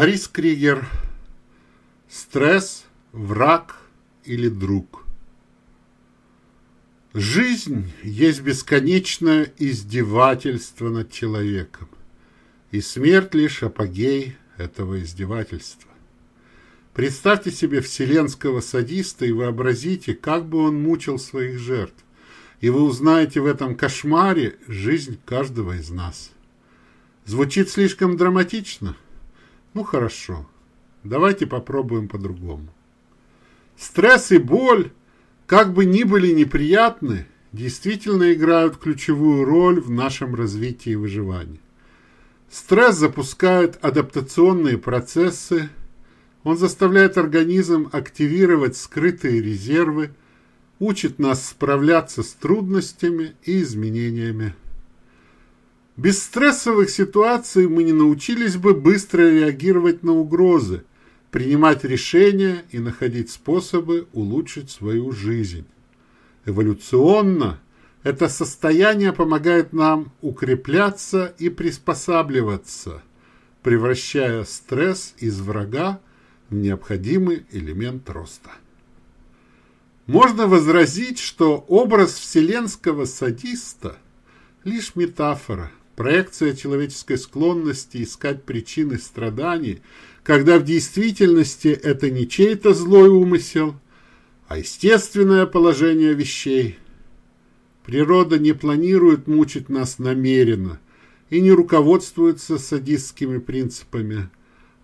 Борис Кригер. Стресс, враг или друг. Жизнь есть бесконечное издевательство над человеком, и смерть лишь апогей этого издевательства. Представьте себе вселенского садиста и вообразите, как бы он мучил своих жертв, и вы узнаете в этом кошмаре жизнь каждого из нас. Звучит слишком драматично – ну хорошо, давайте попробуем по-другому. Стресс и боль, как бы ни были неприятны, действительно играют ключевую роль в нашем развитии и выживании. Стресс запускает адаптационные процессы, он заставляет организм активировать скрытые резервы, учит нас справляться с трудностями и изменениями. Без стрессовых ситуаций мы не научились бы быстро реагировать на угрозы, принимать решения и находить способы улучшить свою жизнь. Эволюционно это состояние помогает нам укрепляться и приспосабливаться, превращая стресс из врага в необходимый элемент роста. Можно возразить, что образ вселенского садиста – лишь метафора – проекция человеческой склонности искать причины страданий, когда в действительности это не чей-то злой умысел, а естественное положение вещей. Природа не планирует мучить нас намеренно и не руководствуется садистскими принципами.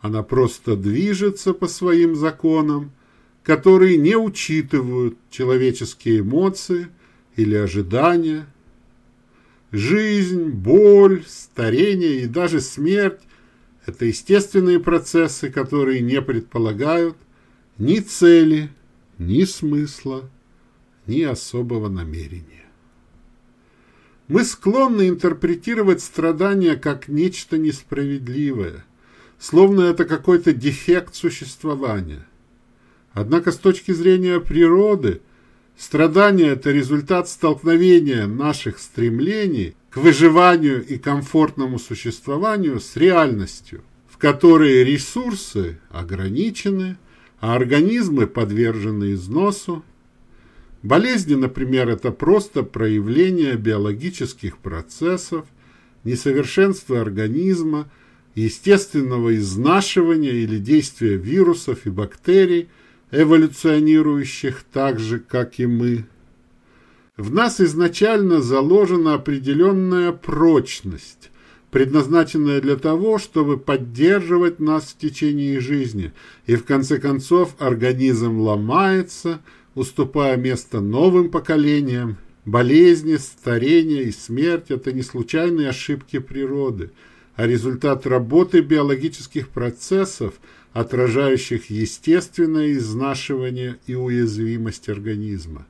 Она просто движется по своим законам, которые не учитывают человеческие эмоции или ожидания, Жизнь, боль, старение и даже смерть – это естественные процессы, которые не предполагают ни цели, ни смысла, ни особого намерения. Мы склонны интерпретировать страдания как нечто несправедливое, словно это какой-то дефект существования. Однако с точки зрения природы – Страдание – это результат столкновения наших стремлений к выживанию и комфортному существованию с реальностью, в которой ресурсы ограничены, а организмы подвержены износу. Болезни, например, это просто проявление биологических процессов, несовершенства организма, естественного изнашивания или действия вирусов и бактерий – эволюционирующих так же, как и мы. В нас изначально заложена определенная прочность, предназначенная для того, чтобы поддерживать нас в течение жизни, и в конце концов организм ломается, уступая место новым поколениям. Болезни, старение и смерть – это не случайные ошибки природы, а результат работы биологических процессов – отражающих естественное изнашивание и уязвимость организма.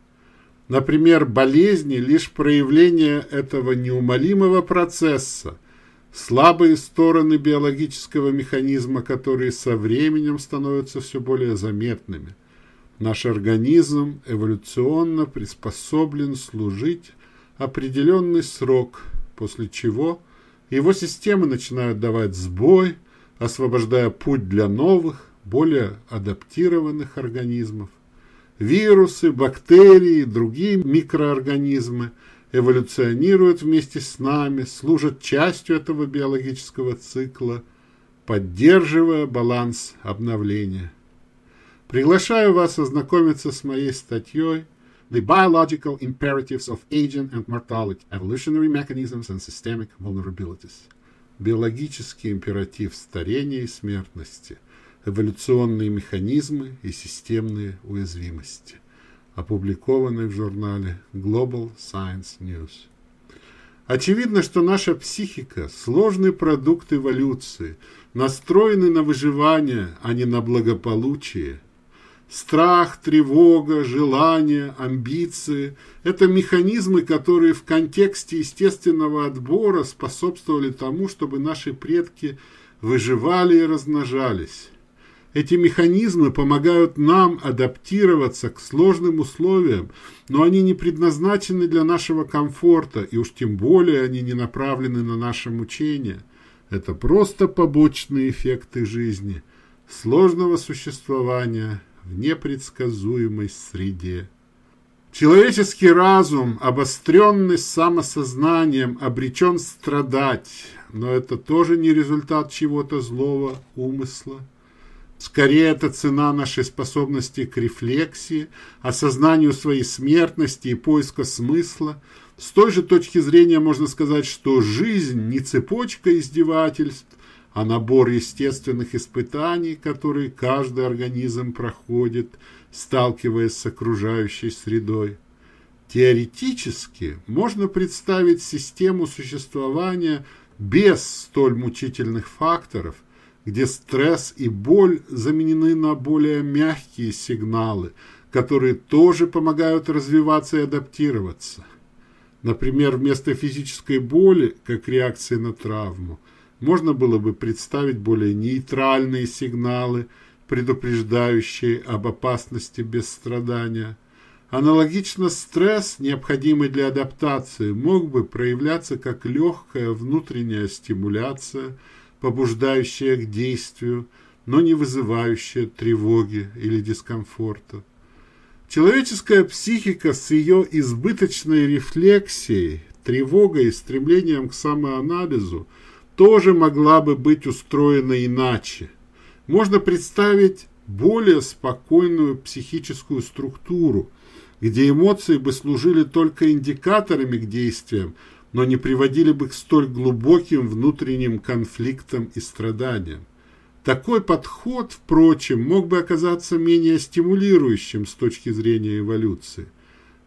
Например, болезни – лишь проявление этого неумолимого процесса, слабые стороны биологического механизма, которые со временем становятся все более заметными. Наш организм эволюционно приспособлен служить определенный срок, после чего его системы начинают давать сбой – освобождая путь для новых, более адаптированных организмов. Вирусы, бактерии, другие микроорганизмы эволюционируют вместе с нами, служат частью этого биологического цикла, поддерживая баланс обновления. Приглашаю вас ознакомиться с моей статьей The Biological Imperatives of Aging and Mortality, Evolutionary Mechanisms and Systemic Vulnerabilities биологический императив старения и смертности, эволюционные механизмы и системные уязвимости, опубликованный в журнале Global Science News. Очевидно, что наша психика – сложный продукт эволюции, настроенный на выживание, а не на благополучие – Страх, тревога, желание, амбиции – это механизмы, которые в контексте естественного отбора способствовали тому, чтобы наши предки выживали и размножались. Эти механизмы помогают нам адаптироваться к сложным условиям, но они не предназначены для нашего комфорта, и уж тем более они не направлены на наше мучение. Это просто побочные эффекты жизни, сложного существования в непредсказуемой среде. Человеческий разум, обостренный самосознанием, обречен страдать, но это тоже не результат чего-то злого умысла. Скорее, это цена нашей способности к рефлексии, осознанию своей смертности и поиска смысла. С той же точки зрения можно сказать, что жизнь не цепочка издевательств, а набор естественных испытаний, которые каждый организм проходит, сталкиваясь с окружающей средой. Теоретически можно представить систему существования без столь мучительных факторов, где стресс и боль заменены на более мягкие сигналы, которые тоже помогают развиваться и адаптироваться. Например, вместо физической боли, как реакции на травму, можно было бы представить более нейтральные сигналы, предупреждающие об опасности без страдания. Аналогично стресс, необходимый для адаптации, мог бы проявляться как легкая внутренняя стимуляция – побуждающая к действию, но не вызывающая тревоги или дискомфорта. Человеческая психика с ее избыточной рефлексией, тревогой и стремлением к самоанализу тоже могла бы быть устроена иначе. Можно представить более спокойную психическую структуру, где эмоции бы служили только индикаторами к действиям, но не приводили бы к столь глубоким внутренним конфликтам и страданиям. Такой подход, впрочем, мог бы оказаться менее стимулирующим с точки зрения эволюции.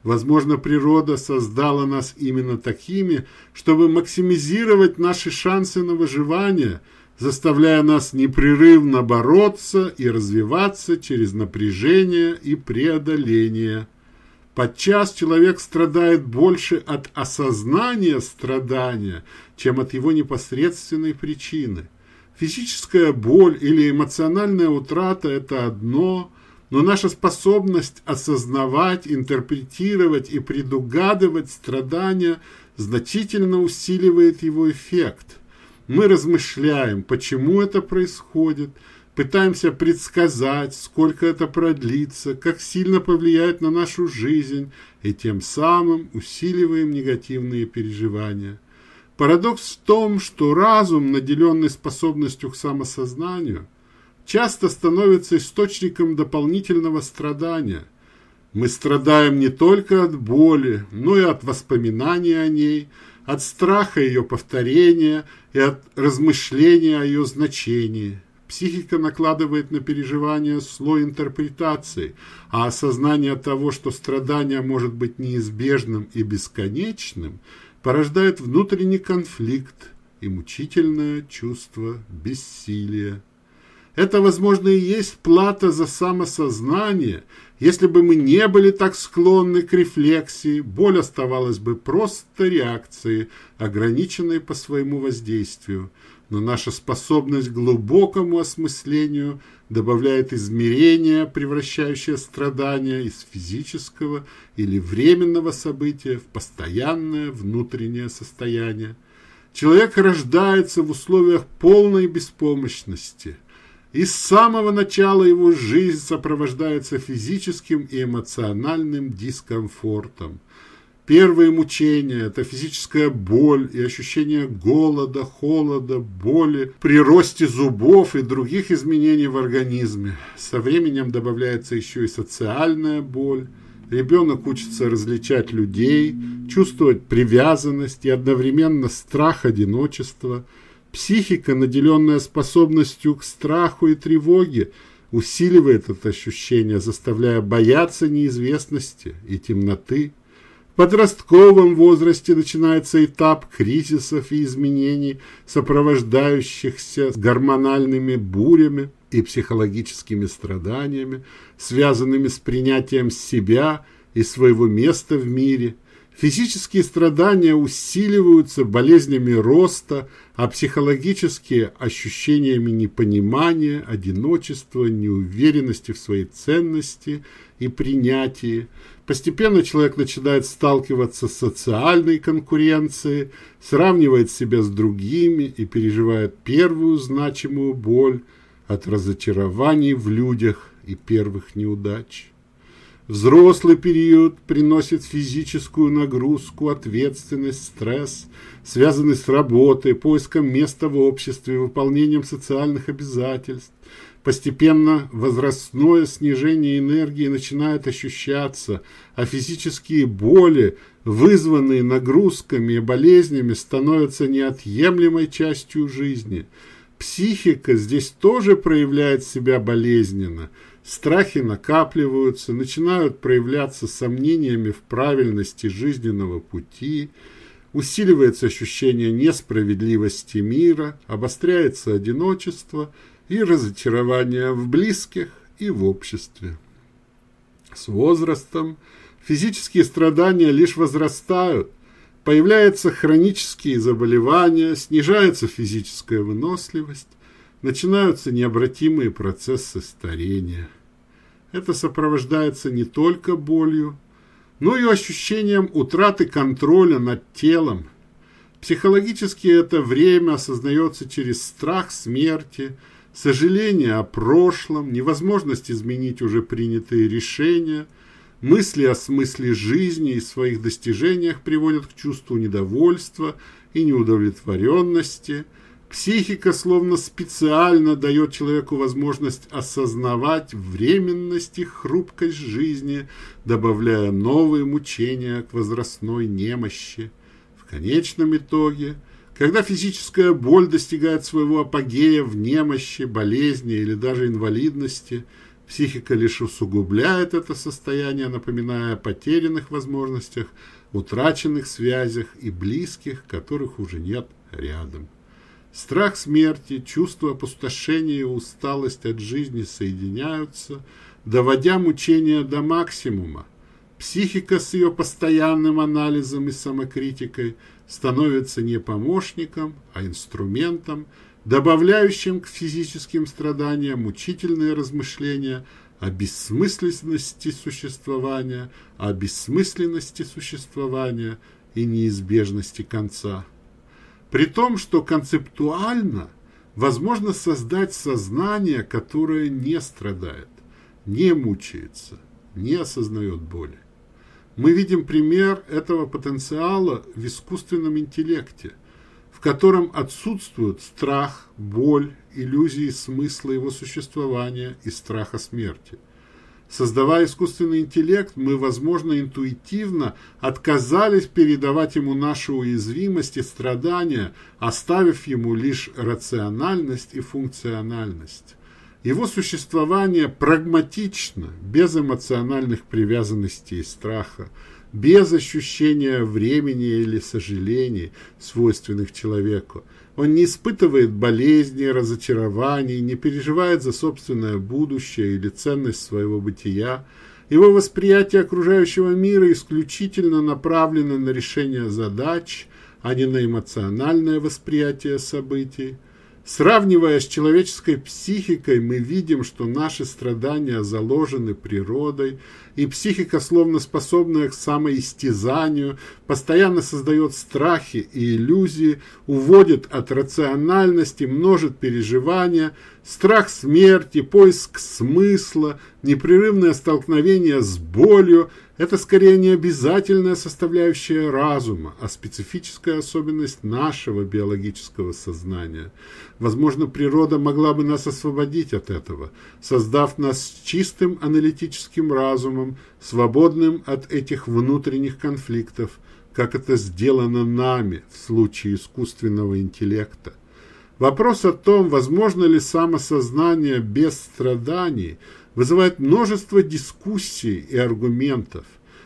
Возможно, природа создала нас именно такими, чтобы максимизировать наши шансы на выживание, заставляя нас непрерывно бороться и развиваться через напряжение и преодоление. Подчас человек страдает больше от осознания страдания, чем от его непосредственной причины. Физическая боль или эмоциональная утрата – это одно, но наша способность осознавать, интерпретировать и предугадывать страдания значительно усиливает его эффект. Мы размышляем, почему это происходит – пытаемся предсказать, сколько это продлится, как сильно повлияет на нашу жизнь, и тем самым усиливаем негативные переживания. Парадокс в том, что разум, наделенный способностью к самосознанию, часто становится источником дополнительного страдания. Мы страдаем не только от боли, но и от воспоминаний о ней, от страха ее повторения и от размышления о ее значении – Психика накладывает на переживания слой интерпретации, а осознание того, что страдание может быть неизбежным и бесконечным, порождает внутренний конфликт и мучительное чувство бессилия. Это, возможно, и есть плата за самосознание. Если бы мы не были так склонны к рефлексии, боль оставалась бы просто реакцией, ограниченной по своему воздействию но наша способность к глубокому осмыслению добавляет измерение, превращающее страдания из физического или временного события в постоянное внутреннее состояние. Человек рождается в условиях полной беспомощности, и с самого начала его жизнь сопровождается физическим и эмоциональным дискомфортом. Первые мучения – это физическая боль и ощущение голода, холода, боли, при росте зубов и других изменений в организме. Со временем добавляется еще и социальная боль. Ребенок учится различать людей, чувствовать привязанность и одновременно страх одиночества. Психика, наделенная способностью к страху и тревоге, усиливает это ощущение, заставляя бояться неизвестности и темноты подростковом возрасте начинается этап кризисов и изменений, сопровождающихся гормональными бурями и психологическими страданиями, связанными с принятием себя и своего места в мире. Физические страдания усиливаются болезнями роста, а психологические – ощущениями непонимания, одиночества, неуверенности в своей ценности и принятии. Постепенно человек начинает сталкиваться с социальной конкуренцией, сравнивает себя с другими и переживает первую значимую боль от разочарований в людях и первых неудач. Взрослый период приносит физическую нагрузку, ответственность, стресс, связанный с работой, поиском места в обществе, выполнением социальных обязательств. Постепенно возрастное снижение энергии начинает ощущаться, а физические боли, вызванные нагрузками и болезнями, становятся неотъемлемой частью жизни. Психика здесь тоже проявляет себя болезненно. Страхи накапливаются, начинают проявляться сомнениями в правильности жизненного пути, усиливается ощущение несправедливости мира, обостряется одиночество – и разочарования в близких и в обществе. С возрастом физические страдания лишь возрастают, появляются хронические заболевания, снижается физическая выносливость, начинаются необратимые процессы старения. Это сопровождается не только болью, но и ощущением утраты контроля над телом. Психологически это время осознается через страх смерти – сожаление о прошлом, невозможность изменить уже принятые решения, мысли о смысле жизни и своих достижениях приводят к чувству недовольства и неудовлетворенности. Психика словно специально дает человеку возможность осознавать временность и хрупкость жизни, добавляя новые мучения к возрастной немощи. В конечном итоге – когда физическая боль достигает своего апогея в немощи, болезни или даже инвалидности, психика лишь усугубляет это состояние, напоминая о потерянных возможностях, утраченных связях и близких, которых уже нет рядом. Страх смерти, чувство опустошения и усталость от жизни соединяются, доводя мучения до максимума. Психика с ее постоянным анализом и самокритикой – становится не помощником, а инструментом, добавляющим к физическим страданиям мучительные размышления о бессмысленности существования, о бессмысленности существования и неизбежности конца. При том, что концептуально возможно создать сознание, которое не страдает, не мучается, не осознает боли. Мы видим пример этого потенциала в искусственном интеллекте, в котором отсутствуют страх, боль, иллюзии смысла его существования и страха смерти. Создавая искусственный интеллект, мы, возможно, интуитивно отказались передавать ему нашу уязвимость и страдания, оставив ему лишь рациональность и функциональность. Его существование прагматично, без эмоциональных привязанностей и страха, без ощущения времени или сожалений, свойственных человеку. Он не испытывает болезней, разочарований, не переживает за собственное будущее или ценность своего бытия. Его восприятие окружающего мира исключительно направлено на решение задач, а не на эмоциональное восприятие событий. Сравнивая с человеческой психикой, мы видим, что наши страдания заложены природой, и психика, словно способная к самоистязанию, постоянно создает страхи и иллюзии, уводит от рациональности, множит переживания, страх смерти, поиск смысла, непрерывное столкновение с болью – это скорее не обязательная составляющая разума, а специфическая особенность нашего биологического сознания. Возможно, природа могла бы нас освободить от этого, создав нас чистым аналитическим разумом, свободным от этих внутренних конфликтов, как это сделано нами в случае искусственного интеллекта. Вопрос о том, возможно ли самосознание без страданий – вызывает множество дискуссий и аргументов.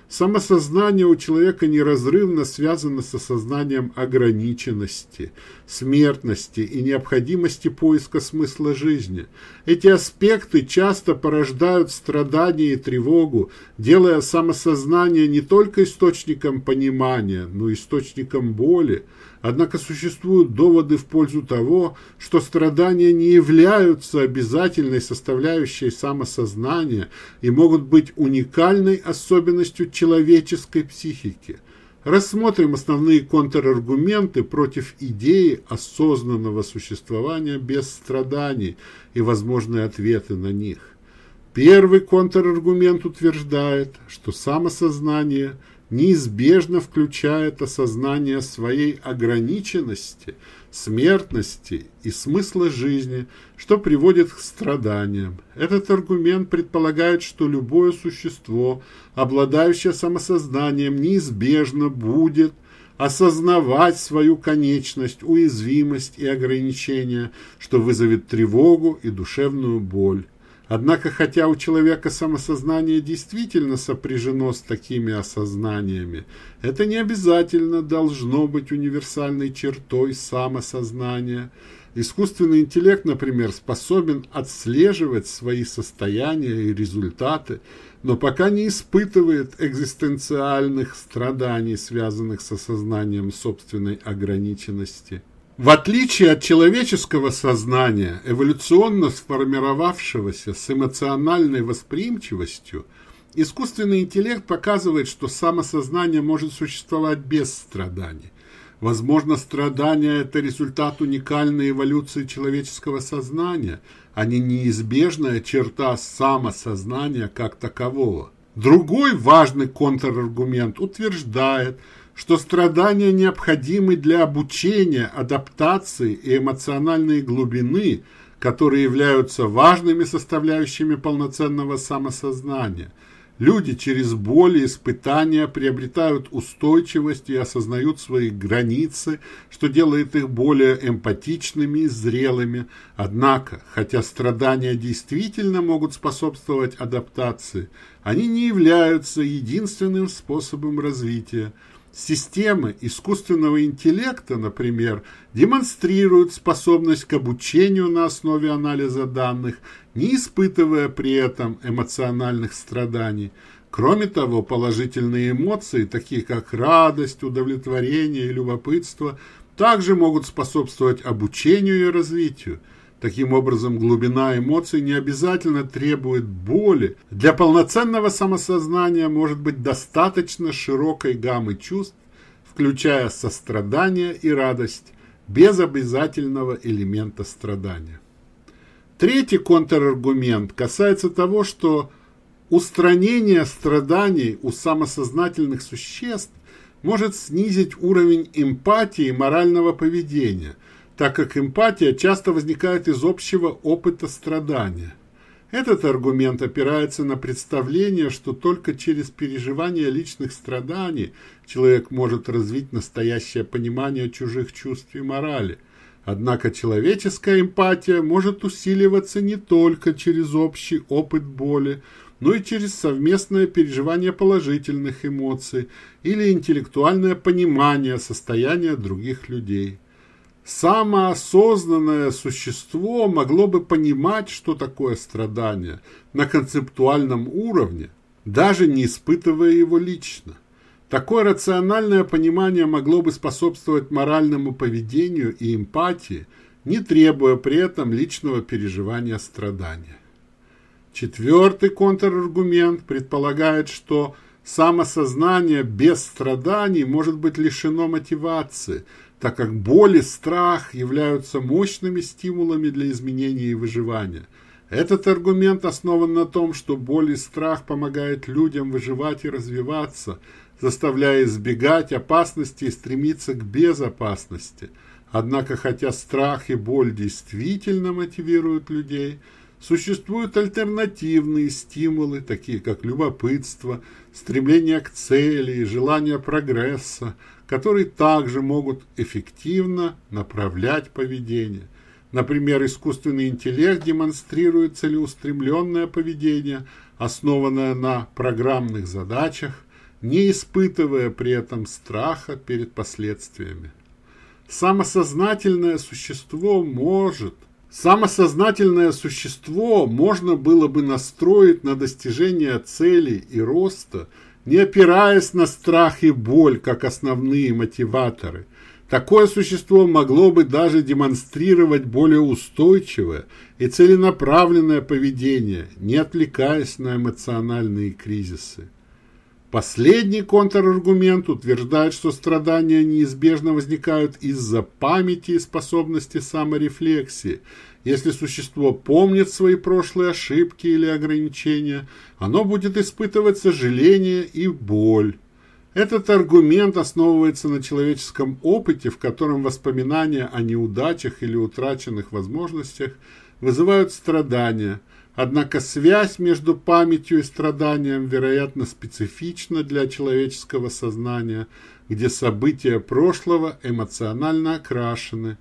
Самосознание у человека неразрывно связано с осознанием ограниченности, смертности и необходимости поиска смысла жизни. Эти аспекты часто порождают страдания и тревогу, делая самосознание не только источником понимания, но и источником боли, Однако существуют доводы в пользу того, что страдания не являются обязательной составляющей самосознания и могут быть уникальной особенностью человеческой психики. Рассмотрим основные контраргументы против идеи осознанного существования без страданий и возможные ответы на них. Первый контраргумент утверждает, что самосознание – неизбежно включает осознание своей ограниченности, смертности и смысла жизни, что приводит к страданиям. Этот аргумент предполагает, что любое существо, обладающее самосознанием, неизбежно будет осознавать свою конечность, уязвимость и ограничения, что вызовет тревогу и душевную боль. Однако, хотя у человека самосознание действительно сопряжено с такими осознаниями, это не обязательно должно быть универсальной чертой самосознания. Искусственный интеллект, например, способен отслеживать свои состояния и результаты, но пока не испытывает экзистенциальных страданий, связанных с осознанием собственной ограниченности. В отличие от человеческого сознания, эволюционно сформировавшегося с эмоциональной восприимчивостью, искусственный интеллект показывает, что самосознание может существовать без страданий. Возможно, страдания – это результат уникальной эволюции человеческого сознания, а не неизбежная черта самосознания как такового. Другой важный контраргумент утверждает – что страдания необходимы для обучения, адаптации и эмоциональной глубины, которые являются важными составляющими полноценного самосознания. Люди через боль и испытания приобретают устойчивость и осознают свои границы, что делает их более эмпатичными и зрелыми. Однако, хотя страдания действительно могут способствовать адаптации, они не являются единственным способом развития. Системы искусственного интеллекта, например, демонстрируют способность к обучению на основе анализа данных, не испытывая при этом эмоциональных страданий. Кроме того, положительные эмоции, такие как радость, удовлетворение и любопытство, также могут способствовать обучению и развитию. Таким образом, глубина эмоций не обязательно требует боли. Для полноценного самосознания может быть достаточно широкой гаммы чувств, включая сострадание и радость, без обязательного элемента страдания. Третий контраргумент касается того, что устранение страданий у самосознательных существ может снизить уровень эмпатии и морального поведения – так как эмпатия часто возникает из общего опыта страдания. Этот аргумент опирается на представление, что только через переживание личных страданий человек может развить настоящее понимание чужих чувств и морали. Однако человеческая эмпатия может усиливаться не только через общий опыт боли, но и через совместное переживание положительных эмоций или интеллектуальное понимание состояния других людей. Самоосознанное существо могло бы понимать, что такое страдание на концептуальном уровне, даже не испытывая его лично. Такое рациональное понимание могло бы способствовать моральному поведению и эмпатии, не требуя при этом личного переживания страдания. Четвертый контраргумент предполагает, что самосознание без страданий может быть лишено мотивации – так как боль и страх являются мощными стимулами для изменения и выживания. Этот аргумент основан на том, что боль и страх помогают людям выживать и развиваться, заставляя избегать опасности и стремиться к безопасности. Однако, хотя страх и боль действительно мотивируют людей, существуют альтернативные стимулы, такие как любопытство, стремление к цели и желание прогресса, которые также могут эффективно направлять поведение. Например, искусственный интеллект демонстрирует целеустремленное поведение, основанное на программных задачах, не испытывая при этом страха перед последствиями. Самосознательное существо может Самосознательное существо можно было бы настроить на достижение целей и роста – не опираясь на страх и боль как основные мотиваторы. Такое существо могло бы даже демонстрировать более устойчивое и целенаправленное поведение, не отвлекаясь на эмоциональные кризисы. Последний контраргумент утверждает, что страдания неизбежно возникают из-за памяти и способности саморефлексии. Если существо помнит свои прошлые ошибки или ограничения, оно будет испытывать сожаление и боль. Этот аргумент основывается на человеческом опыте, в котором воспоминания о неудачах или утраченных возможностях вызывают страдания – Однако связь между памятью и страданием, вероятно, специфична для человеческого сознания, где события прошлого эмоционально окрашены.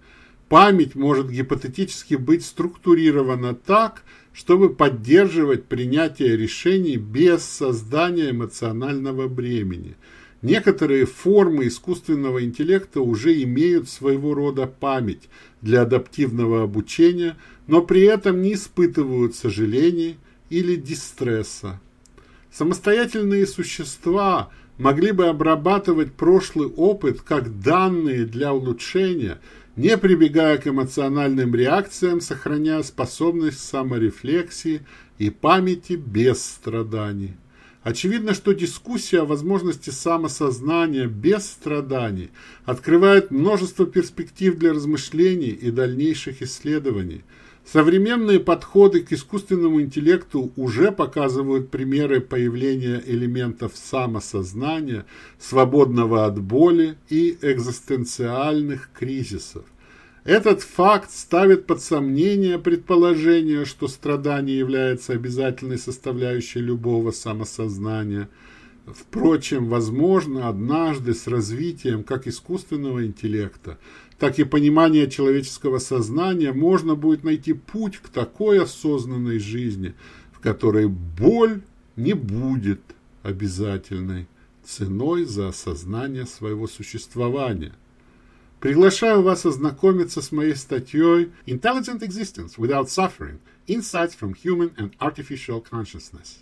Память может гипотетически быть структурирована так, чтобы поддерживать принятие решений без создания эмоционального бремени. Некоторые формы искусственного интеллекта уже имеют своего рода память для адаптивного обучения – но при этом не испытывают сожалений или дистресса. Самостоятельные существа могли бы обрабатывать прошлый опыт как данные для улучшения, не прибегая к эмоциональным реакциям, сохраняя способность саморефлексии и памяти без страданий. Очевидно, что дискуссия о возможности самосознания без страданий открывает множество перспектив для размышлений и дальнейших исследований – Современные подходы к искусственному интеллекту уже показывают примеры появления элементов самосознания, свободного от боли и экзистенциальных кризисов. Этот факт ставит под сомнение предположение, что страдание является обязательной составляющей любого самосознания. Впрочем, возможно, однажды с развитием как искусственного интеллекта, так и понимание человеческого сознания, можно будет найти путь к такой осознанной жизни, в которой боль не будет обязательной ценой за осознание своего существования. Приглашаю вас ознакомиться с моей статьей «Intelligent Existence Without Suffering. Insights from Human and Artificial Consciousness»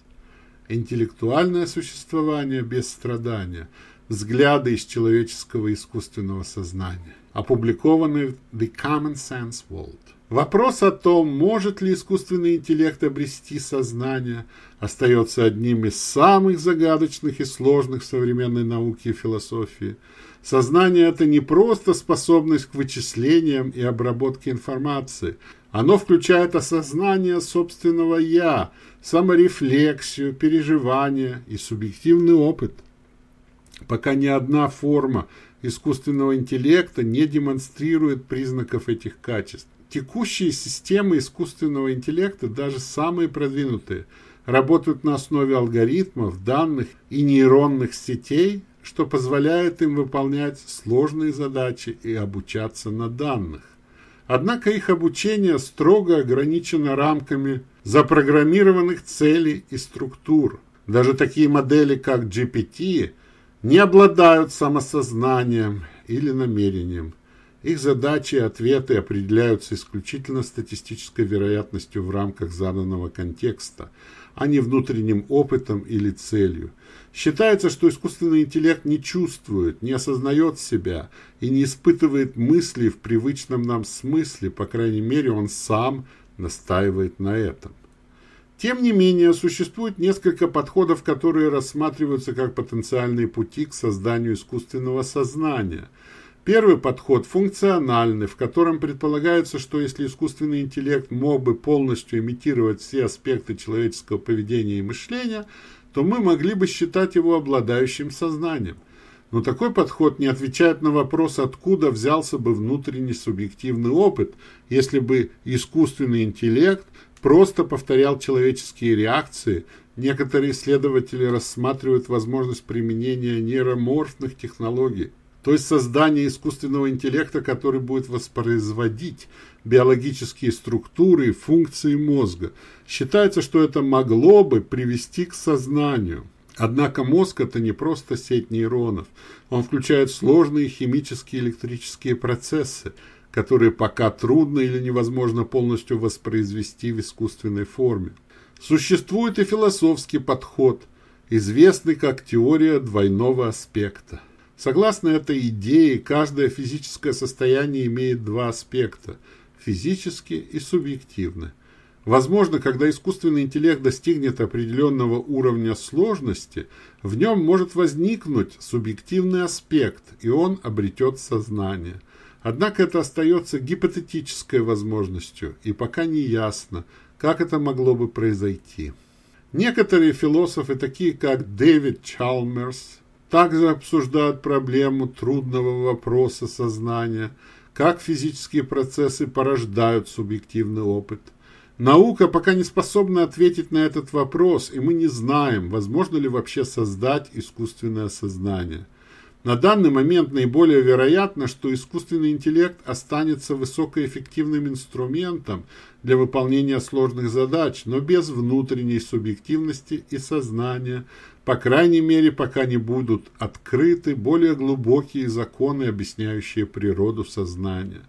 «Интеллектуальное существование без страдания. Взгляды из человеческого искусственного сознания» опубликованный в The Common Sense World. Вопрос о том, может ли искусственный интеллект обрести сознание, остается одним из самых загадочных и сложных в современной науке и философии. Сознание – это не просто способность к вычислениям и обработке информации. Оно включает осознание собственного «я», саморефлексию, переживания и субъективный опыт. Пока ни одна форма искусственного интеллекта не демонстрирует признаков этих качеств. Текущие системы искусственного интеллекта, даже самые продвинутые, работают на основе алгоритмов, данных и нейронных сетей, что позволяет им выполнять сложные задачи и обучаться на данных. Однако их обучение строго ограничено рамками запрограммированных целей и структур. Даже такие модели, как GPT, не обладают самосознанием или намерением. Их задачи и ответы определяются исключительно статистической вероятностью в рамках заданного контекста, а не внутренним опытом или целью. Считается, что искусственный интеллект не чувствует, не осознает себя и не испытывает мысли в привычном нам смысле, по крайней мере он сам настаивает на этом. Тем не менее, существует несколько подходов, которые рассматриваются как потенциальные пути к созданию искусственного сознания. Первый подход функциональный, в котором предполагается, что если искусственный интеллект мог бы полностью имитировать все аспекты человеческого поведения и мышления, то мы могли бы считать его обладающим сознанием. Но такой подход не отвечает на вопрос, откуда взялся бы внутренний субъективный опыт, если бы искусственный интеллект просто повторял человеческие реакции, некоторые исследователи рассматривают возможность применения нейроморфных технологий, то есть создания искусственного интеллекта, который будет воспроизводить биологические структуры и функции мозга. Считается, что это могло бы привести к сознанию. Однако мозг – это не просто сеть нейронов. Он включает сложные химические и электрические процессы, которые пока трудно или невозможно полностью воспроизвести в искусственной форме. Существует и философский подход, известный как теория двойного аспекта. Согласно этой идее, каждое физическое состояние имеет два аспекта – физический и субъективный. Возможно, когда искусственный интеллект достигнет определенного уровня сложности, в нем может возникнуть субъективный аспект, и он обретет сознание. Однако это остается гипотетической возможностью, и пока не ясно, как это могло бы произойти. Некоторые философы, такие как Дэвид Чалмерс, также обсуждают проблему трудного вопроса сознания, как физические процессы порождают субъективный опыт. Наука пока не способна ответить на этот вопрос, и мы не знаем, возможно ли вообще создать искусственное сознание – на данный момент наиболее вероятно, что искусственный интеллект останется высокоэффективным инструментом для выполнения сложных задач, но без внутренней субъективности и сознания, по крайней мере, пока не будут открыты более глубокие законы, объясняющие природу сознания.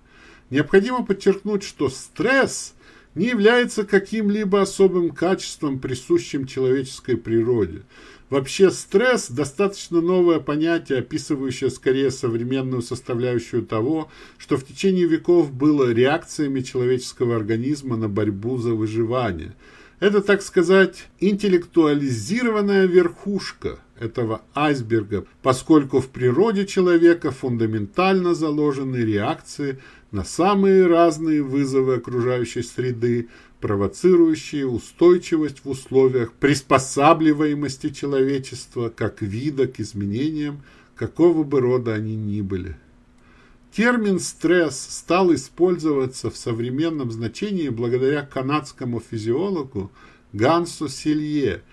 Необходимо подчеркнуть, что стресс не является каким-либо особым качеством, присущим человеческой природе – Вообще стресс – достаточно новое понятие, описывающее скорее современную составляющую того, что в течение веков было реакциями человеческого организма на борьбу за выживание. Это, так сказать, интеллектуализированная верхушка этого айсберга, поскольку в природе человека фундаментально заложены реакции на самые разные вызовы окружающей среды, провоцирующие устойчивость в условиях приспосабливаемости человечества как вида к изменениям, какого бы рода они ни были. Термин «стресс» стал использоваться в современном значении благодаря канадскому физиологу Гансу Силье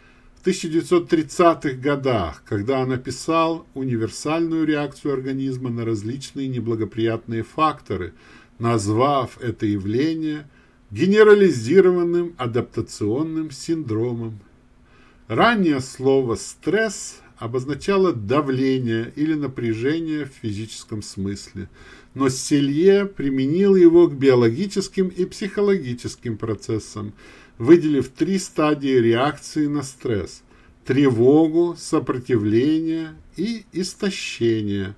в 1930-х годах, когда он описал универсальную реакцию организма на различные неблагоприятные факторы, назвав это явление – генерализированным адаптационным синдромом. Ранее слово «стресс» обозначало давление или напряжение в физическом смысле, но Селье применил его к биологическим и психологическим процессам, выделив три стадии реакции на стресс – тревогу, сопротивление и истощение.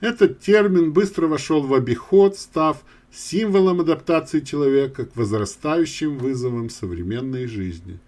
Этот термин быстро вошел в обиход, став символом адаптации человека к возрастающим вызовам современной жизни.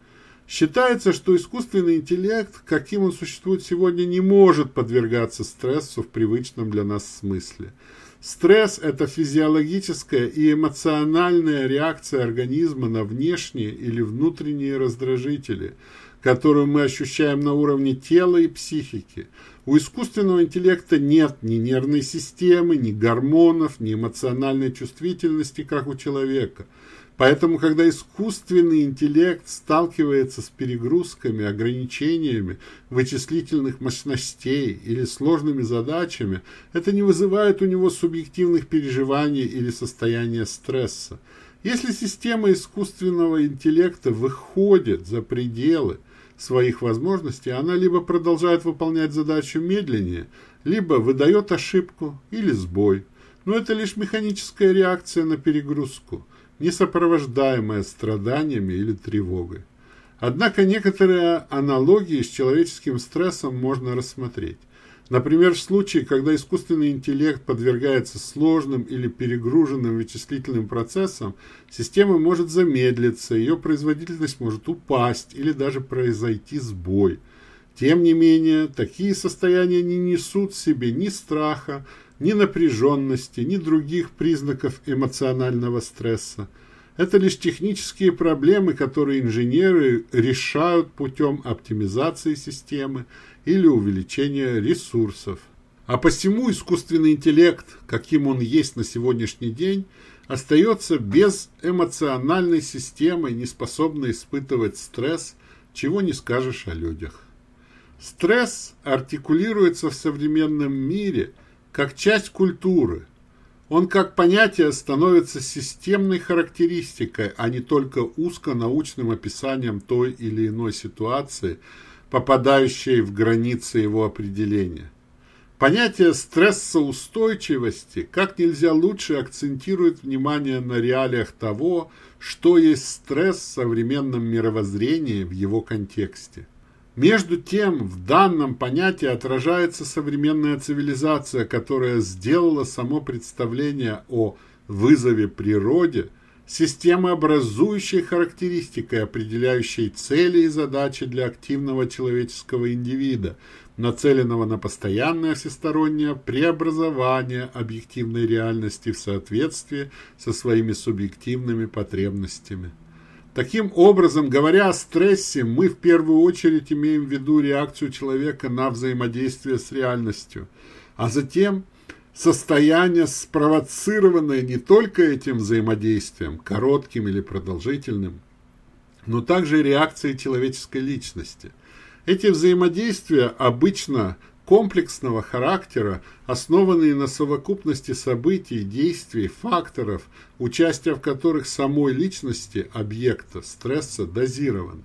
Считается, что искусственный интеллект, каким он существует сегодня, не может подвергаться стрессу в привычном для нас смысле. Стресс – это физиологическая и эмоциональная реакция организма на внешние или внутренние раздражители, которую мы ощущаем на уровне тела и психики – у искусственного интеллекта нет ни нервной системы, ни гормонов, ни эмоциональной чувствительности, как у человека. Поэтому, когда искусственный интеллект сталкивается с перегрузками, ограничениями вычислительных мощностей или сложными задачами, это не вызывает у него субъективных переживаний или состояния стресса. Если система искусственного интеллекта выходит за пределы своих возможностей, она либо продолжает выполнять задачу медленнее, либо выдает ошибку или сбой. Но это лишь механическая реакция на перегрузку, не сопровождаемая страданиями или тревогой. Однако некоторые аналогии с человеческим стрессом можно рассмотреть. Например, в случае, когда искусственный интеллект подвергается сложным или перегруженным вычислительным процессам, система может замедлиться, ее производительность может упасть или даже произойти сбой. Тем не менее, такие состояния не несут в себе ни страха, ни напряженности, ни других признаков эмоционального стресса. Это лишь технические проблемы, которые инженеры решают путем оптимизации системы или увеличения ресурсов. А посему искусственный интеллект, каким он есть на сегодняшний день, остается без эмоциональной системы, не способной испытывать стресс, чего не скажешь о людях. Стресс артикулируется в современном мире как часть культуры. Он как понятие становится системной характеристикой, а не только узконаучным описанием той или иной ситуации – попадающие в границы его определения. Понятие стрессоустойчивости как нельзя лучше акцентирует внимание на реалиях того, что есть стресс в современном мировоззрении в его контексте. Между тем, в данном понятии отражается современная цивилизация, которая сделала само представление о вызове природе системообразующей характеристикой, определяющей цели и задачи для активного человеческого индивида, нацеленного на постоянное всестороннее преобразование объективной реальности в соответствии со своими субъективными потребностями. Таким образом, говоря о стрессе, мы в первую очередь имеем в виду реакцию человека на взаимодействие с реальностью, а затем состояние, спровоцированное не только этим взаимодействием, коротким или продолжительным, но также реакцией человеческой личности. Эти взаимодействия обычно комплексного характера, основанные на совокупности событий, действий, факторов, участие в которых самой личности объекта стресса дозирован.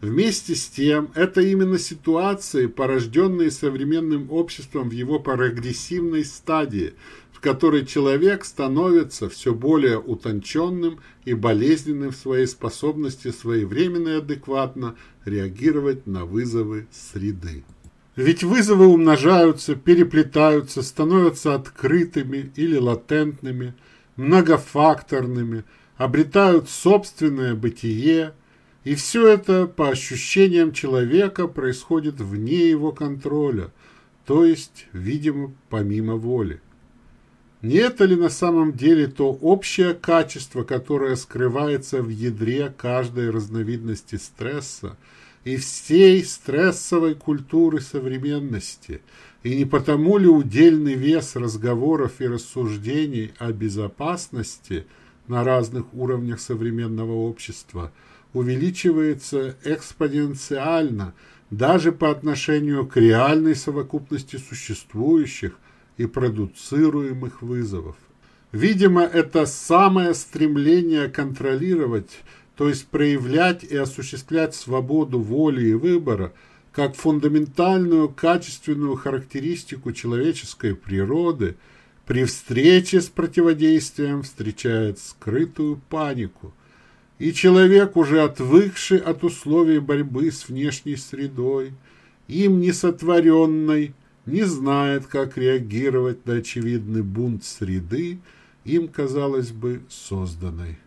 Вместе с тем, это именно ситуации, порожденные современным обществом в его прогрессивной стадии, в которой человек становится все более утонченным и болезненным в своей способности своевременно и адекватно реагировать на вызовы среды. Ведь вызовы умножаются, переплетаются, становятся открытыми или латентными, многофакторными, обретают собственное бытие, и все это, по ощущениям человека, происходит вне его контроля, то есть, видимо, помимо воли. Не это ли на самом деле то общее качество, которое скрывается в ядре каждой разновидности стресса – и всей стрессовой культуры современности, и не потому ли удельный вес разговоров и рассуждений о безопасности на разных уровнях современного общества увеличивается экспоненциально даже по отношению к реальной совокупности существующих и продуцируемых вызовов. Видимо, это самое стремление контролировать то есть проявлять и осуществлять свободу воли и выбора как фундаментальную качественную характеристику человеческой природы, при встрече с противодействием встречает скрытую панику. И человек, уже отвыкший от условий борьбы с внешней средой, им несотворенной, не знает, как реагировать на очевидный бунт среды, им, казалось бы, созданной.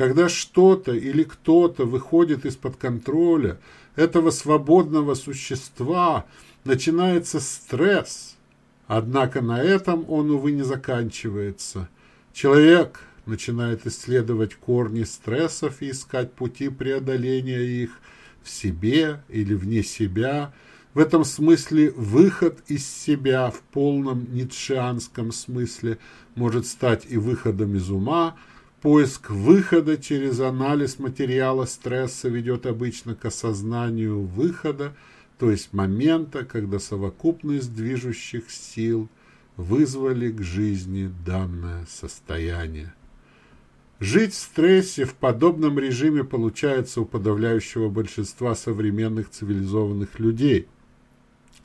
Когда что-то или кто-то выходит из-под контроля этого свободного существа, начинается стресс. Однако на этом он, увы, не заканчивается. Человек начинает исследовать корни стрессов и искать пути преодоления их в себе или вне себя. В этом смысле выход из себя в полном ницшеанском смысле может стать и выходом из ума – Поиск выхода через анализ материала стресса ведет обычно к осознанию выхода, то есть момента, когда совокупность движущих сил вызвали к жизни данное состояние. Жить в стрессе в подобном режиме получается у подавляющего большинства современных цивилизованных людей.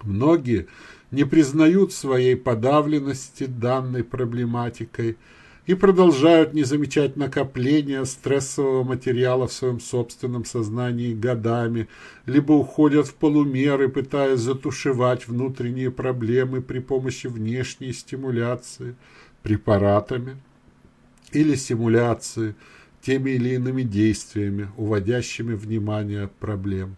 Многие не признают своей подавленности данной проблематикой – и продолжают не замечать накопления стрессового материала в своем собственном сознании годами, либо уходят в полумеры, пытаясь затушевать внутренние проблемы при помощи внешней стимуляции препаратами или симуляции теми или иными действиями, уводящими внимание от проблем.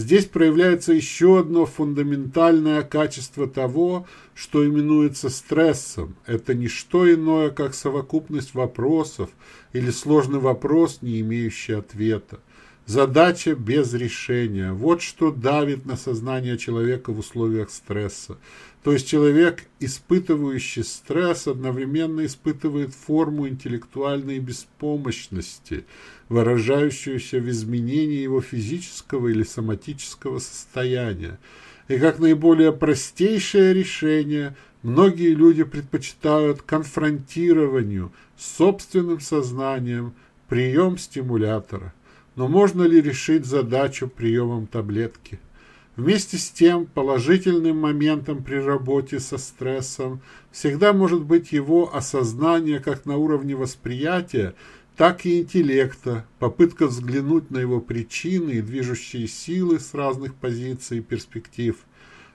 Здесь проявляется еще одно фундаментальное качество того, что именуется стрессом. Это не что иное, как совокупность вопросов или сложный вопрос, не имеющий ответа. Задача без решения. Вот что давит на сознание человека в условиях стресса. То есть человек, испытывающий стресс, одновременно испытывает форму интеллектуальной беспомощности, выражающуюся в изменении его физического или соматического состояния. И как наиболее простейшее решение, многие люди предпочитают конфронтированию с собственным сознанием прием стимулятора. Но можно ли решить задачу приемом таблетки? Вместе с тем, положительным моментом при работе со стрессом всегда может быть его осознание как на уровне восприятия, так и интеллекта, попытка взглянуть на его причины и движущие силы с разных позиций и перспектив.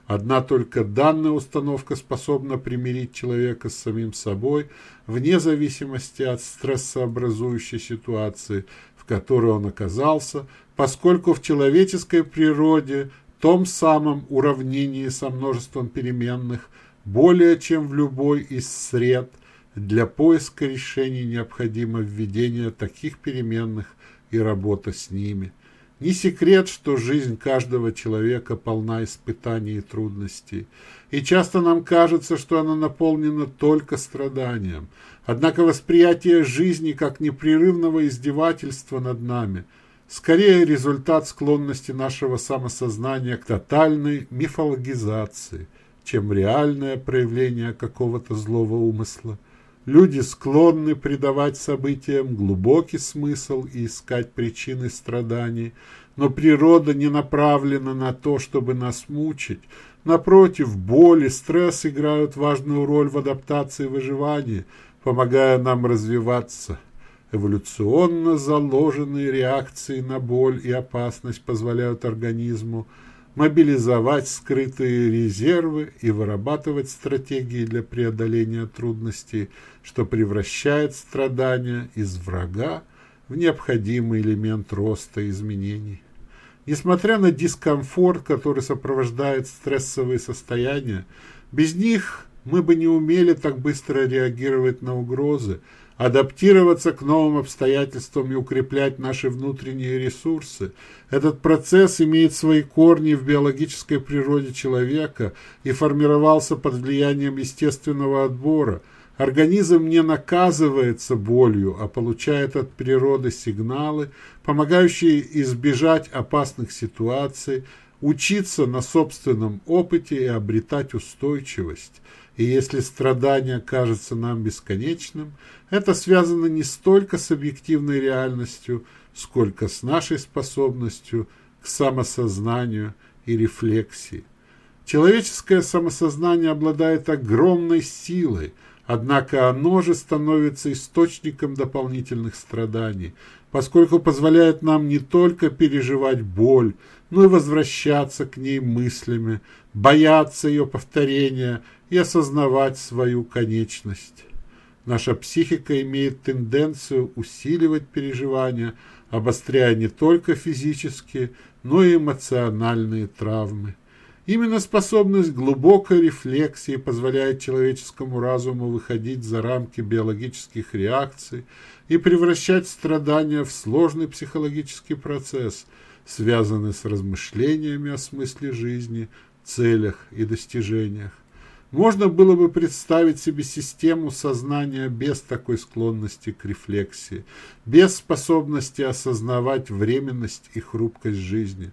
Одна только данная установка способна примирить человека с самим собой, вне зависимости от стрессообразующей ситуации, которой он оказался, поскольку в человеческой природе, том самом уравнении со множеством переменных, более чем в любой из сред – для поиска решений необходимо введение таких переменных и работа с ними. Не секрет, что жизнь каждого человека полна испытаний и трудностей, и часто нам кажется, что она наполнена только страданием. Однако восприятие жизни как непрерывного издевательства над нами скорее результат склонности нашего самосознания к тотальной мифологизации, чем реальное проявление какого-то злого умысла. Люди склонны придавать событиям глубокий смысл и искать причины страданий, но природа не направлена на то, чтобы нас мучить. Напротив, боль и стресс играют важную роль в адаптации и выживании, помогая нам развиваться. Эволюционно заложенные реакции на боль и опасность позволяют организму мобилизовать скрытые резервы и вырабатывать стратегии для преодоления трудностей, что превращает страдания из врага в необходимый элемент роста и изменений. Несмотря на дискомфорт, который сопровождает стрессовые состояния, без них мы бы не умели так быстро реагировать на угрозы, адаптироваться к новым обстоятельствам и укреплять наши внутренние ресурсы. Этот процесс имеет свои корни в биологической природе человека и формировался под влиянием естественного отбора. Организм не наказывается болью, а получает от природы сигналы, помогающие избежать опасных ситуаций, учиться на собственном опыте и обретать устойчивость. И если страдание кажется нам бесконечным, это связано не столько с объективной реальностью, сколько с нашей способностью к самосознанию и рефлексии. Человеческое самосознание обладает огромной силой, однако оно же становится источником дополнительных страданий, поскольку позволяет нам не только переживать боль, но и возвращаться к ней мыслями, бояться ее повторения и осознавать свою конечность. Наша психика имеет тенденцию усиливать переживания, обостряя не только физические, но и эмоциональные травмы. Именно способность глубокой рефлексии позволяет человеческому разуму выходить за рамки биологических реакций и превращать страдания в сложный психологический процесс, связанный с размышлениями о смысле жизни, целях и достижениях. Можно было бы представить себе систему сознания без такой склонности к рефлексии, без способности осознавать временность и хрупкость жизни.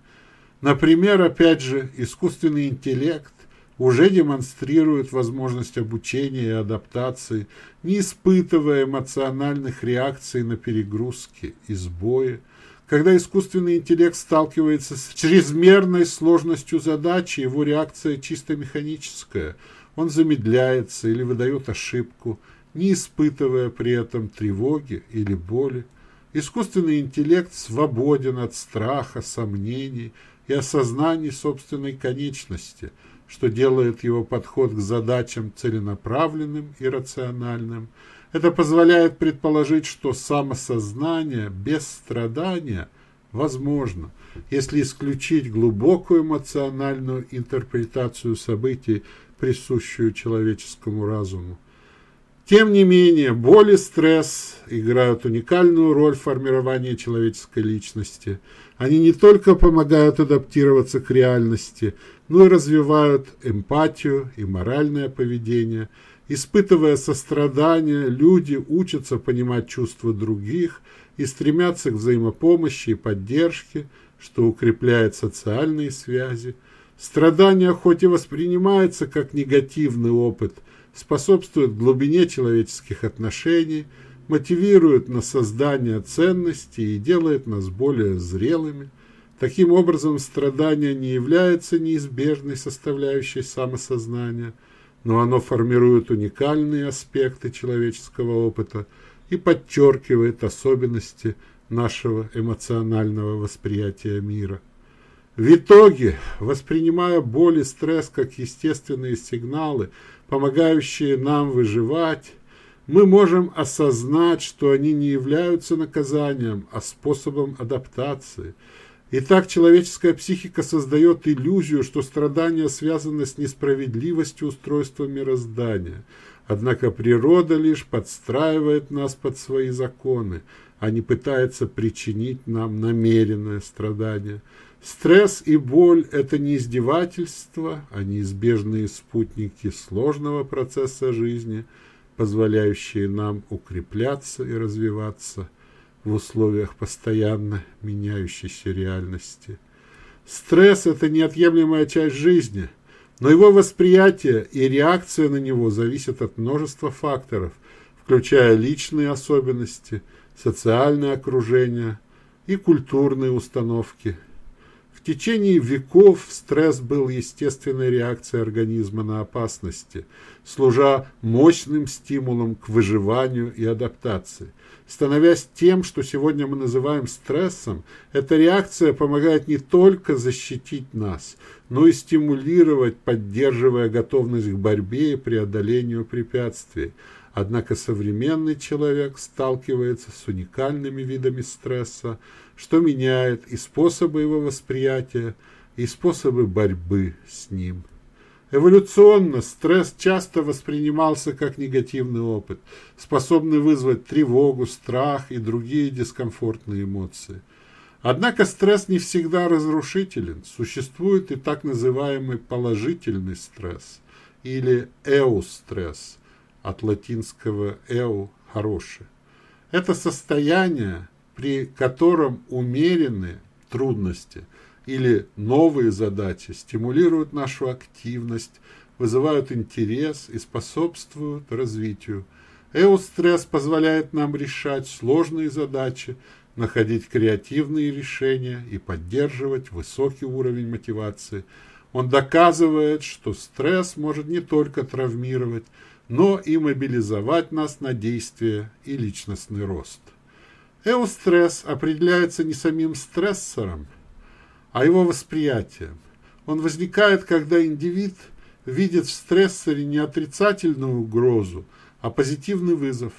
Например, опять же, искусственный интеллект уже демонстрирует возможность обучения и адаптации, не испытывая эмоциональных реакций на перегрузки и сбои. Когда искусственный интеллект сталкивается с чрезмерной сложностью задачи, его реакция чисто механическая – он замедляется или выдает ошибку, не испытывая при этом тревоги или боли. Искусственный интеллект свободен от страха, сомнений и осознаний собственной конечности, что делает его подход к задачам целенаправленным и рациональным. Это позволяет предположить, что самосознание без страдания возможно, если исключить глубокую эмоциональную интерпретацию событий присущую человеческому разуму. Тем не менее, боль и стресс играют уникальную роль в формировании человеческой личности. Они не только помогают адаптироваться к реальности, но и развивают эмпатию и моральное поведение. Испытывая сострадание, люди учатся понимать чувства других и стремятся к взаимопомощи и поддержке, что укрепляет социальные связи. Страдание хоть и воспринимается как негативный опыт, способствует глубине человеческих отношений, мотивирует на создание ценностей и делает нас более зрелыми. Таким образом, страдание не является неизбежной составляющей самосознания, но оно формирует уникальные аспекты человеческого опыта и подчеркивает особенности нашего эмоционального восприятия мира. В итоге, воспринимая боль и стресс как естественные сигналы, помогающие нам выживать, мы можем осознать, что они не являются наказанием, а способом адаптации. Итак, человеческая психика создает иллюзию, что страдания связаны с несправедливостью устройства мироздания. Однако природа лишь подстраивает нас под свои законы, а не пытается причинить нам намеренное страдание. Стресс и боль – это не издевательство, а неизбежные спутники сложного процесса жизни – позволяющие нам укрепляться и развиваться в условиях постоянно меняющейся реальности. Стресс – это неотъемлемая часть жизни, но его восприятие и реакция на него зависят от множества факторов, включая личные особенности, социальное окружение и культурные установки – в течение веков стресс был естественной реакцией организма на опасности, служа мощным стимулом к выживанию и адаптации. Становясь тем, что сегодня мы называем стрессом, эта реакция помогает не только защитить нас, но и стимулировать, поддерживая готовность к борьбе и преодолению препятствий. Однако современный человек сталкивается с уникальными видами стресса, что меняет и способы его восприятия, и способы борьбы с ним. Эволюционно стресс часто воспринимался как негативный опыт, способный вызвать тревогу, страх и другие дискомфортные эмоции. Однако стресс не всегда разрушителен. Существует и так называемый положительный стресс или эустресс от латинского «эу» – «хороший». Это состояние, при котором умеренные трудности или новые задачи стимулируют нашу активность, вызывают интерес и способствуют развитию. Эустресс позволяет нам решать сложные задачи, находить креативные решения и поддерживать высокий уровень мотивации. Он доказывает, что стресс может не только травмировать, но и мобилизовать нас на действие и личностный рост. Эустресс определяется не самим стрессором, а его восприятием. Он возникает, когда индивид видит в стрессоре не отрицательную угрозу, а позитивный вызов.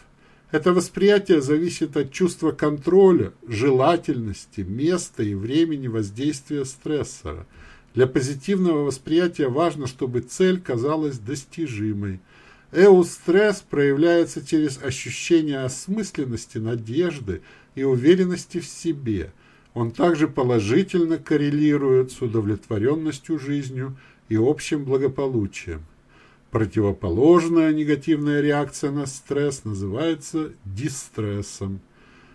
Это восприятие зависит от чувства контроля, желательности, места и времени воздействия стрессора. Для позитивного восприятия важно, чтобы цель казалась достижимой – Эустресс проявляется через ощущение осмысленности, надежды и уверенности в себе. Он также положительно коррелирует с удовлетворенностью жизнью и общим благополучием. Противоположная негативная реакция на стресс называется дистрессом.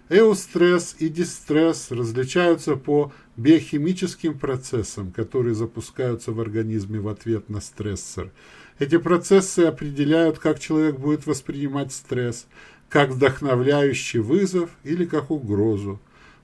Эустресс и дистресс различаются по биохимическим процессам, которые запускаются в организме в ответ на стрессор – эти процессы определяют, как человек будет воспринимать стресс, как вдохновляющий вызов или как угрозу.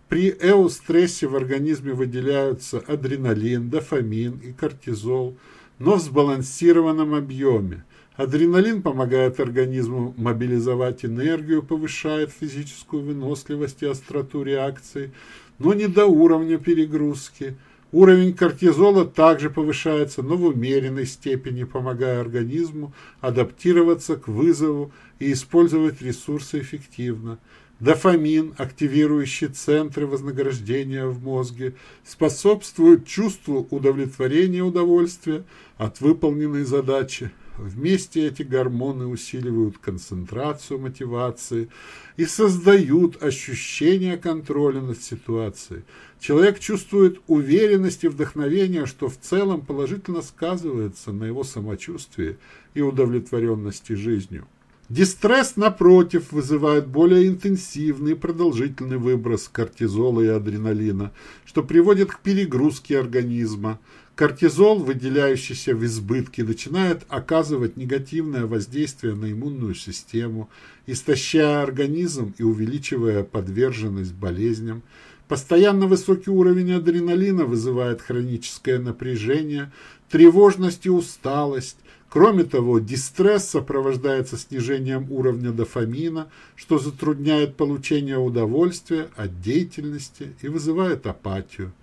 При эустрессе в организме выделяются адреналин, дофамин и кортизол, но в сбалансированном объеме. Адреналин помогает организму мобилизовать энергию, повышает физическую выносливость и остроту реакции, но не до уровня перегрузки – Уровень кортизола также повышается, но в умеренной степени, помогая организму адаптироваться к вызову и использовать ресурсы эффективно. Дофамин, активирующий центры вознаграждения в мозге, способствует чувству удовлетворения удовольствия от выполненной задачи. Вместе эти гормоны усиливают концентрацию мотивации и создают ощущение контроля над ситуацией. Человек чувствует уверенность и вдохновение, что в целом положительно сказывается на его самочувствии и удовлетворенности жизнью. Дистресс, напротив, вызывает более интенсивный и продолжительный выброс кортизола и адреналина, что приводит к перегрузке организма, Кортизол, выделяющийся в избытке, начинает оказывать негативное воздействие на иммунную систему, истощая организм и увеличивая подверженность болезням. Постоянно высокий уровень адреналина вызывает хроническое напряжение, тревожность и усталость, Кроме того, дистресс сопровождается снижением уровня дофамина, что затрудняет получение удовольствия от деятельности и вызывает апатию.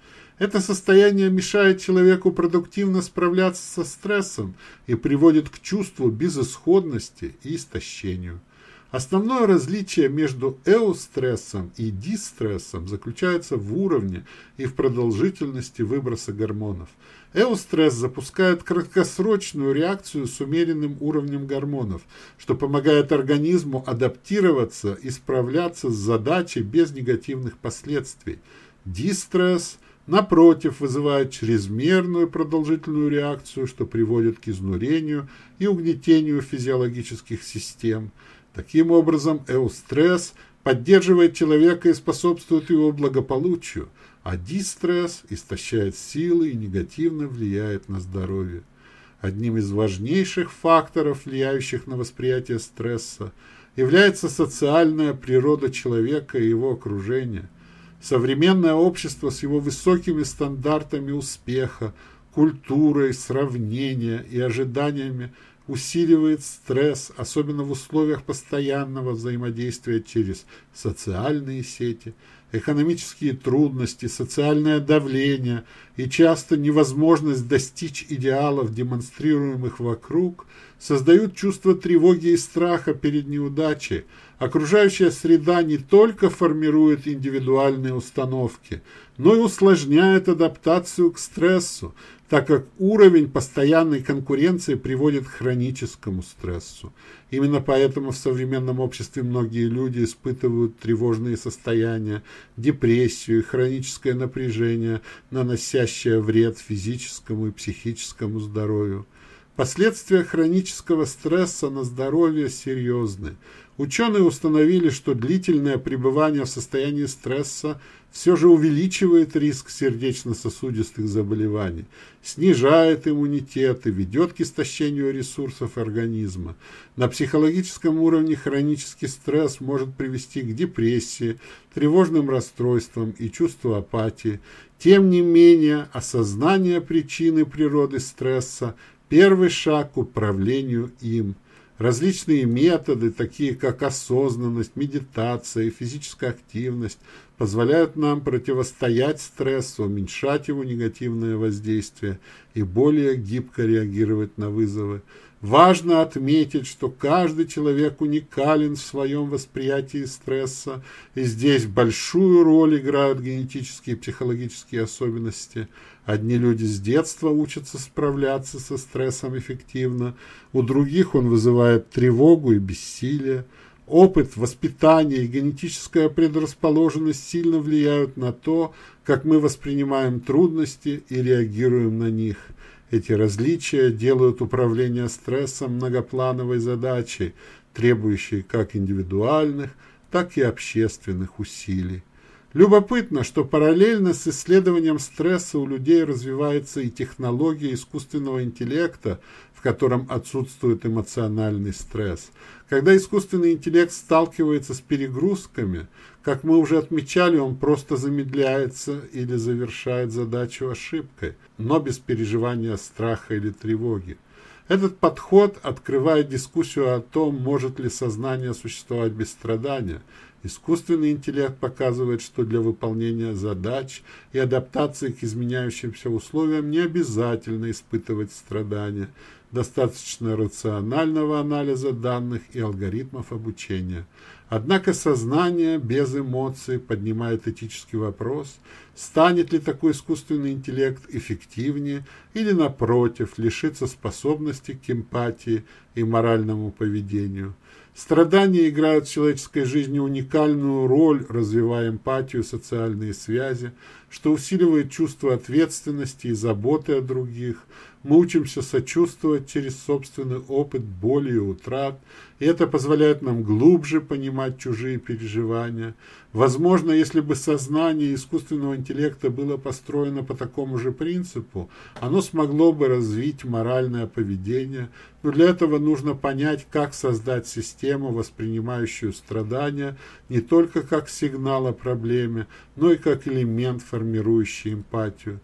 Это состояние мешает человеку продуктивно справляться со стрессом и приводит к чувству безысходности и истощению. Основное различие между эустрессом и дистрессом заключается в уровне и в продолжительности выброса гормонов. Эустресс запускает краткосрочную реакцию с умеренным уровнем гормонов, что помогает организму адаптироваться и справляться с задачей без негативных последствий. Дистресс напротив, вызывает чрезмерную продолжительную реакцию, что приводит к изнурению и угнетению физиологических систем – Таким образом, эустресс поддерживает человека и способствует его благополучию, а дистресс истощает силы и негативно влияет на здоровье. Одним из важнейших факторов, влияющих на восприятие стресса, является социальная природа человека и его окружения. Современное общество с его высокими стандартами успеха, культурой, сравнения и ожиданиями – усиливает стресс, особенно в условиях постоянного взаимодействия через социальные сети, экономические трудности, социальное давление и часто невозможность достичь идеалов, демонстрируемых вокруг, создают чувство тревоги и страха перед неудачей. Окружающая среда не только формирует индивидуальные установки, но и усложняет адаптацию к стрессу, так как уровень постоянной конкуренции приводит к хроническому стрессу. Именно поэтому в современном обществе многие люди испытывают тревожные состояния, депрессию и хроническое напряжение, наносящее вред физическому и психическому здоровью. Последствия хронического стресса на здоровье серьезны. Ученые установили, что длительное пребывание в состоянии стресса все же увеличивает риск сердечно-сосудистых заболеваний, снижает иммунитет и ведет к истощению ресурсов организма. На психологическом уровне хронический стресс может привести к депрессии, тревожным расстройствам и чувству апатии. Тем не менее, осознание причины природы стресса – первый шаг к управлению им – Различные методы, такие как осознанность, медитация физическая активность, позволяют нам противостоять стрессу, уменьшать его негативное воздействие и более гибко реагировать на вызовы. Важно отметить, что каждый человек уникален в своем восприятии стресса, и здесь большую роль играют генетические и психологические особенности. Одни люди с детства учатся справляться со стрессом эффективно, у других он вызывает тревогу и бессилие. Опыт, воспитание и генетическая предрасположенность сильно влияют на то, как мы воспринимаем трудности и реагируем на них. Эти различия делают управление стрессом многоплановой задачей, требующей как индивидуальных, так и общественных усилий. Любопытно, что параллельно с исследованием стресса у людей развивается и технология искусственного интеллекта, в котором отсутствует эмоциональный стресс. Когда искусственный интеллект сталкивается с перегрузками, как мы уже отмечали, он просто замедляется или завершает задачу ошибкой, но без переживания страха или тревоги. Этот подход открывает дискуссию о том, может ли сознание существовать без страдания – Искусственный интеллект показывает, что для выполнения задач и адаптации к изменяющимся условиям не обязательно испытывать страдания. Достаточно рационального анализа данных и алгоритмов обучения. Однако сознание без эмоций поднимает этический вопрос, станет ли такой искусственный интеллект эффективнее или, напротив, лишится способности к эмпатии и моральному поведению. Страдания играют в человеческой жизни уникальную роль, развивая эмпатию социальные связи, что усиливает чувство ответственности и заботы о других. Мы учимся сочувствовать через собственный опыт боли и утрат, и это позволяет нам глубже понимать чужие переживания. Возможно, если бы сознание искусственного интеллекта было построено по такому же принципу, оно смогло бы развить моральное поведение, но для этого нужно понять, как создать систему, воспринимающую страдания не только как сигнал о проблеме, но и как элемент, формирующий эмпатию.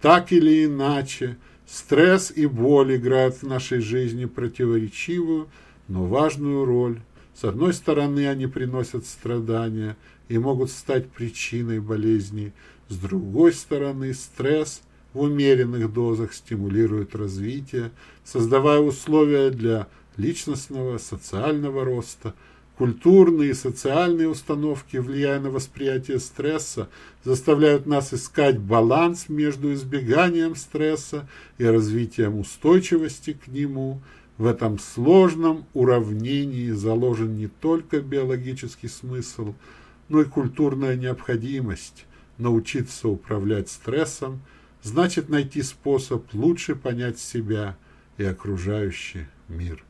Так или иначе, стресс и боль играют в нашей жизни противоречивую, но важную роль. С одной стороны, они приносят страдания и могут стать причиной болезней. С другой стороны, стресс в умеренных дозах стимулирует развитие, создавая условия для личностного, социального роста. Культурные и социальные установки, влияя на восприятие стресса, заставляют нас искать баланс между избеганием стресса и развитием устойчивости к нему. В этом сложном уравнении заложен не только биологический смысл, но и культурная необходимость. Научиться управлять стрессом значит найти способ лучше понять себя и окружающий мир.